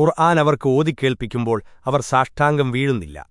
ഖുർആൻ അവർക്ക് ഓതിക്കേൾപ്പിക്കുമ്പോൾ അവർ സാഷ്ടാംഗം വീഴുന്നില്ല.